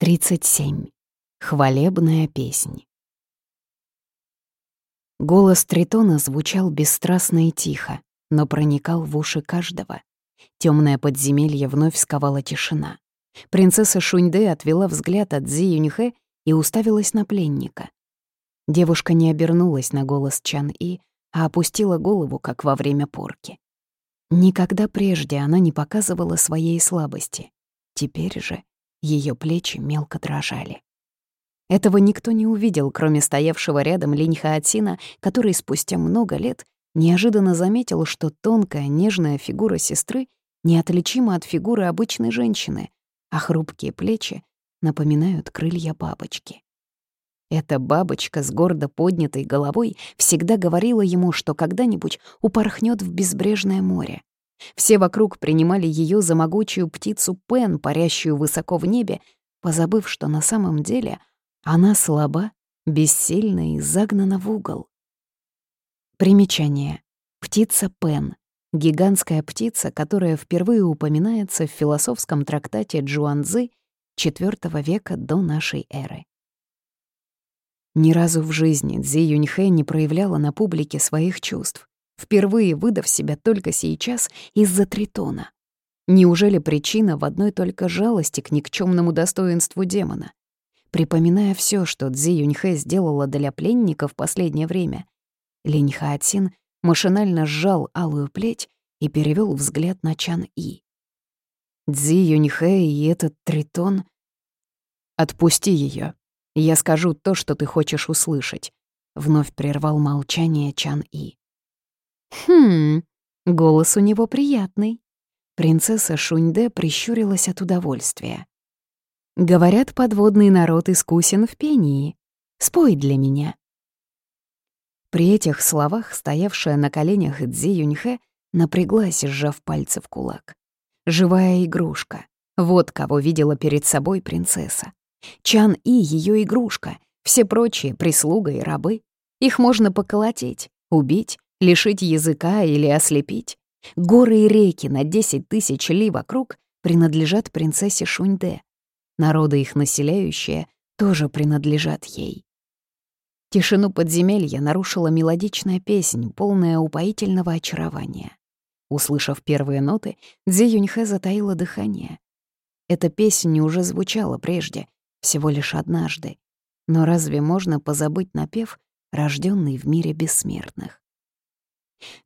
37. Хвалебная песнь. Голос Тритона звучал бесстрастно и тихо, но проникал в уши каждого. Темное подземелье вновь сковала тишина. Принцесса Шуньде отвела взгляд от Зи Юньхэ и уставилась на пленника. Девушка не обернулась на голос Чан И, а опустила голову, как во время порки. Никогда прежде она не показывала своей слабости. Теперь же ее плечи мелко дрожали. Этого никто не увидел, кроме стоявшего рядом Линь Хаотсина, который спустя много лет неожиданно заметил, что тонкая, нежная фигура сестры неотличима от фигуры обычной женщины, а хрупкие плечи напоминают крылья бабочки. Эта бабочка с гордо поднятой головой всегда говорила ему, что когда-нибудь упорхнет в безбрежное море, все вокруг принимали ее за могучую птицу Пен, парящую высоко в небе, позабыв, что на самом деле она слаба, бессильна и загнана в угол. Примечание. Птица Пен — гигантская птица, которая впервые упоминается в философском трактате Джуанзы IV века до нашей эры. Ни разу в жизни Цзи Юньхэ не проявляла на публике своих чувств впервые выдав себя только сейчас из-за тритона. Неужели причина в одной только жалости к никчемному достоинству демона? Припоминая все, что Цзи Юньхэ сделала для пленника в последнее время, Линь Хаотсин машинально сжал алую плеть и перевел взгляд на Чан И. Цзи Юньхэ и этот тритон... «Отпусти ее. Я скажу то, что ты хочешь услышать», — вновь прервал молчание Чан И. «Хм, голос у него приятный». Принцесса Шуньде прищурилась от удовольствия. «Говорят, подводный народ искусен в пении. Спой для меня». При этих словах стоявшая на коленях Цзи Юньхэ напряглась, сжав пальцы в кулак. Живая игрушка. Вот кого видела перед собой принцесса. Чан И — ее игрушка, все прочие — прислуга и рабы. Их можно поколотить, убить, лишить языка или ослепить. Горы и реки на 10 тысяч ли вокруг принадлежат принцессе Шуньде. Народы их населяющие тоже принадлежат ей. Тишину подземелья нарушила мелодичная песнь, полная упоительного очарования. Услышав первые ноты, Дзи Юньхэ затаила дыхание. Эта песня уже звучала прежде, всего лишь однажды. Но разве можно позабыть напев, рожденный в мире бессмертных?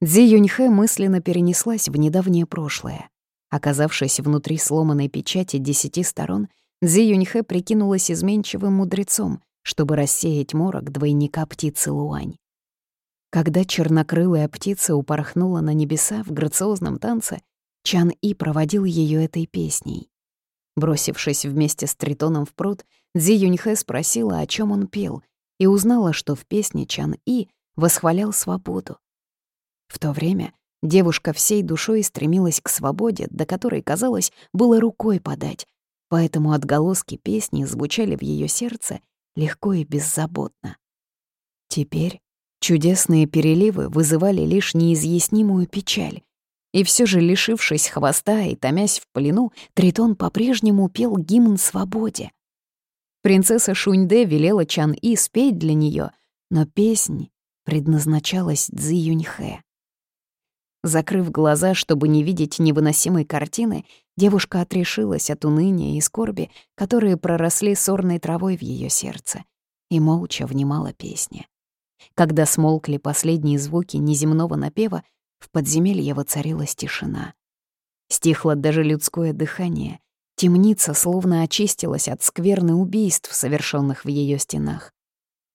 Дзи Юньхэ мысленно перенеслась в недавнее прошлое. Оказавшись внутри сломанной печати десяти сторон, Дзи Юньхэ прикинулась изменчивым мудрецом, чтобы рассеять морок двойника птицы Луань. Когда чернокрылая птица упорхнула на небеса в грациозном танце, Чан И проводил ее этой песней. Бросившись вместе с Тритоном в пруд, Дзи Юньхэ спросила, о чем он пел, и узнала, что в песне Чан И восхвалял свободу. В то время девушка всей душой стремилась к свободе, до которой, казалось, было рукой подать, поэтому отголоски песни звучали в ее сердце легко и беззаботно. Теперь чудесные переливы вызывали лишь неизъяснимую печаль, и все же, лишившись хвоста и томясь в плену, Тритон по-прежнему пел гимн свободе. Принцесса Шуньде велела Чан-И спеть для нее, но песнь предназначалась Цзи Юньхэ. Закрыв глаза, чтобы не видеть невыносимой картины, девушка отрешилась от уныния и скорби, которые проросли сорной травой в ее сердце, и молча внимала песне. Когда смолкли последние звуки неземного напева, в подземелье воцарилась тишина. Стихло даже людское дыхание. Темница словно очистилась от скверны убийств, совершенных в ее стенах.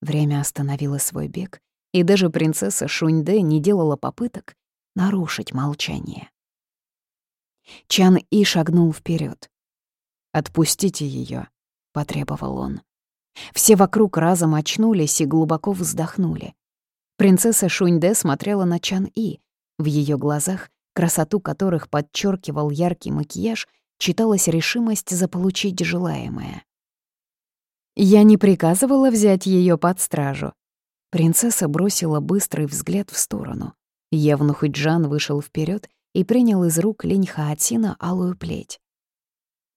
Время остановило свой бег, и даже принцесса Шуньде не делала попыток нарушить молчание. Чан И шагнул вперед. «Отпустите ее, потребовал он. Все вокруг разом очнулись и глубоко вздохнули. Принцесса Шуньде смотрела на Чан И. В ее глазах, красоту которых подчеркивал яркий макияж, читалась решимость заполучить желаемое. «Я не приказывала взять ее под стражу». Принцесса бросила быстрый взгляд в сторону. Евнух Джан вышел вперед и принял из рук Линь Хаатина алую плеть.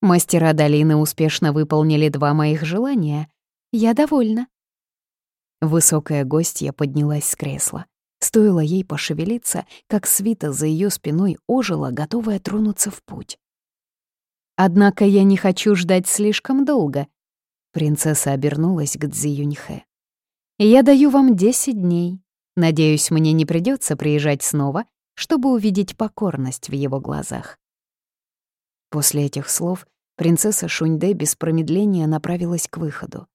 Мастера долины успешно выполнили два моих желания. Я довольна. Высокая гостья поднялась с кресла. Стоило ей пошевелиться, как свита за ее спиной ожила, готовая тронуться в путь. «Однако я не хочу ждать слишком долго», — принцесса обернулась к Цзи Юньхэ. «Я даю вам десять дней. Надеюсь, мне не придется приезжать снова, чтобы увидеть покорность в его глазах». После этих слов принцесса Шуньде без промедления направилась к выходу.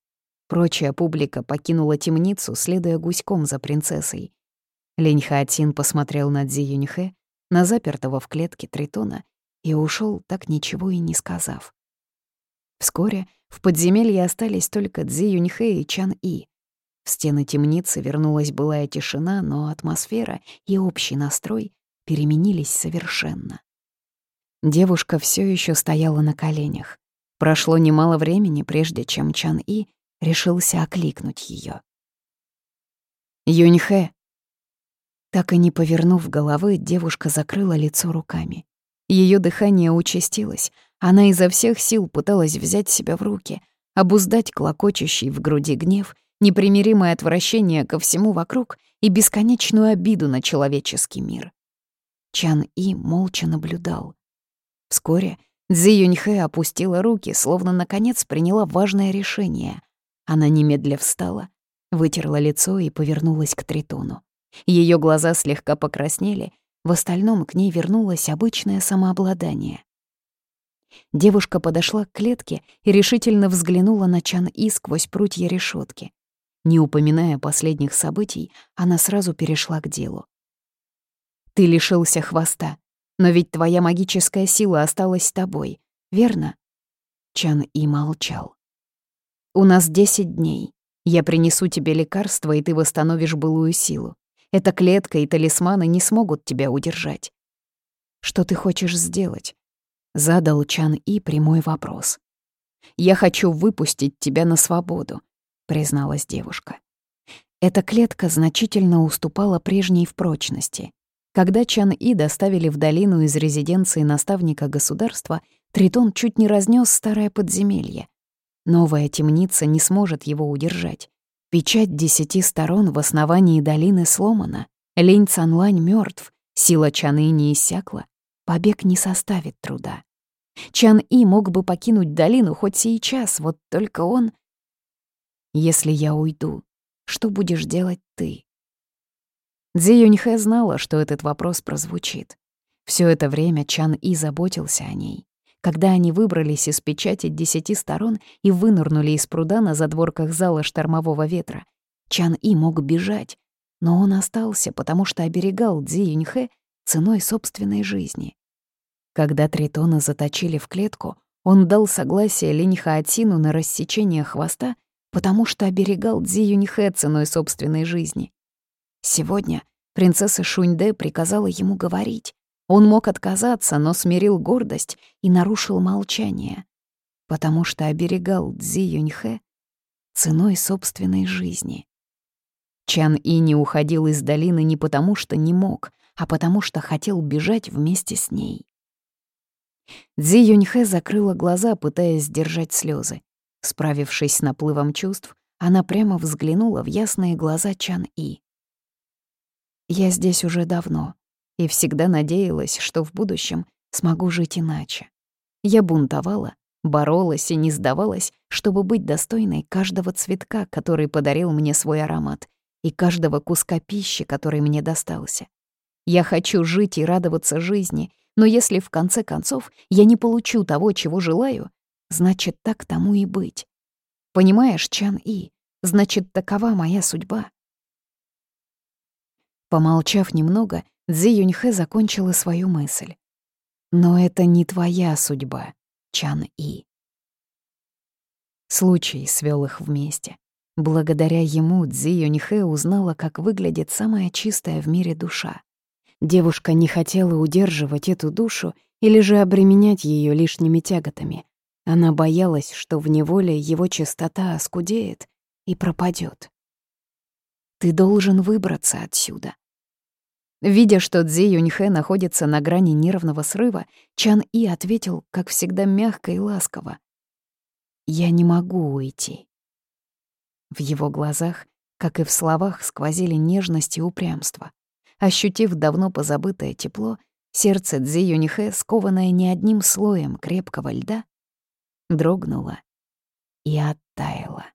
Прочая публика покинула темницу, следуя гуськом за принцессой. Лень Хаотин посмотрел на Цзи Юньхэ, на запертого в клетке Тритона, и ушел так ничего и не сказав. Вскоре в подземелье остались только Цзи Юньхэ и Чан И. В стены темницы вернулась былая тишина, но атмосфера и общий настрой переменились совершенно. Девушка все еще стояла на коленях. Прошло немало времени, прежде чем Чан И решился окликнуть ее. «Юньхэ!» Так и не повернув головы, девушка закрыла лицо руками. Ее дыхание участилось, она изо всех сил пыталась взять себя в руки, обуздать клокочущий в груди гнев, непримиримое отвращение ко всему вокруг и бесконечную обиду на человеческий мир. Чан И молча наблюдал. Вскоре Цзи Юньхэ опустила руки, словно наконец приняла важное решение. Она немедля встала, вытерла лицо и повернулась к Тритону. Ее глаза слегка покраснели, в остальном к ней вернулось обычное самообладание. Девушка подошла к клетке и решительно взглянула на Чан-И сквозь прутья решетки. Не упоминая последних событий, она сразу перешла к делу. «Ты лишился хвоста. Но ведь твоя магическая сила осталась с тобой, верно?» Чан И молчал. «У нас десять дней. Я принесу тебе лекарство, и ты восстановишь былую силу. Эта клетка и талисманы не смогут тебя удержать. Что ты хочешь сделать?» Задал Чан И прямой вопрос. «Я хочу выпустить тебя на свободу», — призналась девушка. Эта клетка значительно уступала прежней в прочности. Когда Чан И доставили в долину из резиденции наставника государства, Тритон чуть не разнес старое подземелье. Новая темница не сможет его удержать. Печать десяти сторон в основании долины сломана. Лень Цанлань мертв, сила Чаны не иссякла. Побег не составит труда. Чан И мог бы покинуть долину хоть сейчас, вот только он... «Если я уйду, что будешь делать ты?» Дзи Юньхэ знала, что этот вопрос прозвучит. Все это время Чан И заботился о ней. Когда они выбрались из печати десяти сторон и вынырнули из пруда на задворках зала штормового ветра, Чан И мог бежать, но он остался, потому что оберегал Дзи Юньхэ ценой собственной жизни. Когда Тритона заточили в клетку, он дал согласие Линь Хаотину на рассечение хвоста, потому что оберегал Дзи Юньхэ ценой собственной жизни. Сегодня принцесса Шуньде приказала ему говорить. Он мог отказаться, но смирил гордость и нарушил молчание, потому что оберегал Цзи Юньхэ ценой собственной жизни. Чан И не уходил из долины не потому, что не мог, а потому что хотел бежать вместе с ней. Цзи Юньхэ закрыла глаза, пытаясь сдержать слезы. Справившись с наплывом чувств, она прямо взглянула в ясные глаза Чан И. Я здесь уже давно и всегда надеялась, что в будущем смогу жить иначе. Я бунтовала, боролась и не сдавалась, чтобы быть достойной каждого цветка, который подарил мне свой аромат, и каждого куска пищи, который мне достался. Я хочу жить и радоваться жизни, но если в конце концов я не получу того, чего желаю, значит, так тому и быть. Понимаешь, Чан И, значит, такова моя судьба. Помолчав немного, Цзи Юньхэ закончила свою мысль. «Но это не твоя судьба, Чан И». Случай свел их вместе. Благодаря ему Цзи Юньхэ узнала, как выглядит самая чистая в мире душа. Девушка не хотела удерживать эту душу или же обременять ее лишними тяготами. Она боялась, что в неволе его чистота оскудеет и пропадет. Ты должен выбраться отсюда. Видя, что Цзи Юньхэ находится на грани нервного срыва, Чан И ответил, как всегда, мягко и ласково. «Я не могу уйти». В его глазах, как и в словах, сквозили нежность и упрямство. Ощутив давно позабытое тепло, сердце Цзи Юньхэ, скованное не одним слоем крепкого льда, дрогнуло и оттаяло.